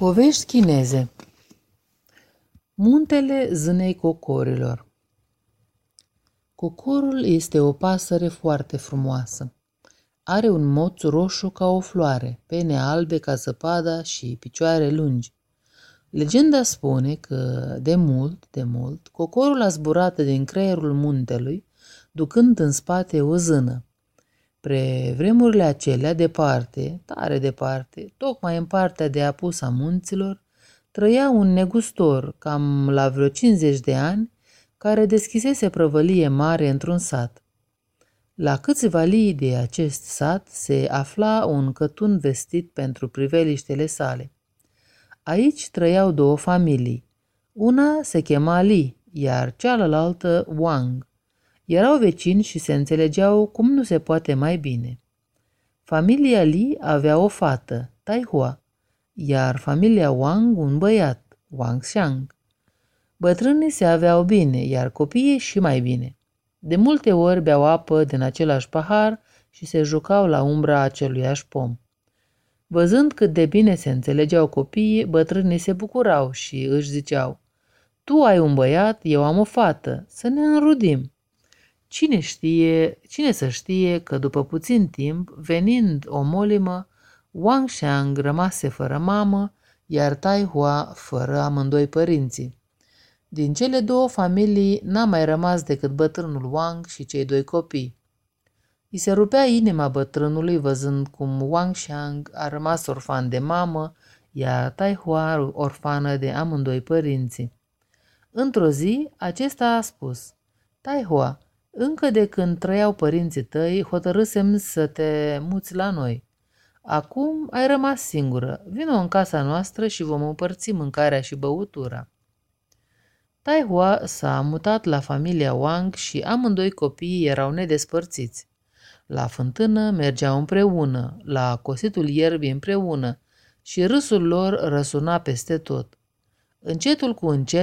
Povești chineze Muntele zânei cocorilor Cocorul este o pasăre foarte frumoasă. Are un moț roșu ca o floare, pene albe ca zăpada și picioare lungi. Legenda spune că, de mult, de mult, cocorul a zburat din creierul muntelui, ducând în spate o zână. Pre vremurile acelea, departe, tare departe, tocmai în partea de apus a munților, trăia un negustor, cam la vreo 50 de ani, care deschisese prăvălie mare într-un sat. La câțiva lii de acest sat se afla un cătun vestit pentru priveliștele sale. Aici trăiau două familii. Una se chema Li, iar cealaltă Wang. Erau vecini și se înțelegeau cum nu se poate mai bine. Familia Li avea o fată, Taihua, iar familia Wang un băiat, Wang Xiang. Bătrânii se aveau bine, iar copiii și mai bine. De multe ori beau apă din același pahar și se jucau la umbra aceluiași pom. Văzând cât de bine se înțelegeau copiii, bătrânii se bucurau și își ziceau, Tu ai un băiat, eu am o fată, să ne înrudim. Cine știe, cine să știe că după puțin timp, venind o molimă, Wang Xiang rămase fără mamă, iar Tai Hua fără amândoi părinții. Din cele două familii n-a mai rămas decât bătrânul Wang și cei doi copii. I se rupea inima bătrânului văzând cum Wang Xiang a rămas orfan de mamă, iar Tai Hua orfană de amândoi părinții. Într-o zi, acesta a spus, Tai Hua, încă de când trăiau părinții tăi, hotărâsem să te muți la noi. Acum ai rămas singură. Vino în casa noastră și vom împărți mâncarea și băutura. Taihua s-a mutat la familia Wang și amândoi copiii erau nedespărțiți. La fântână mergeau împreună, la cositul ierbii împreună și râsul lor răsuna peste tot. Încetul cu încet,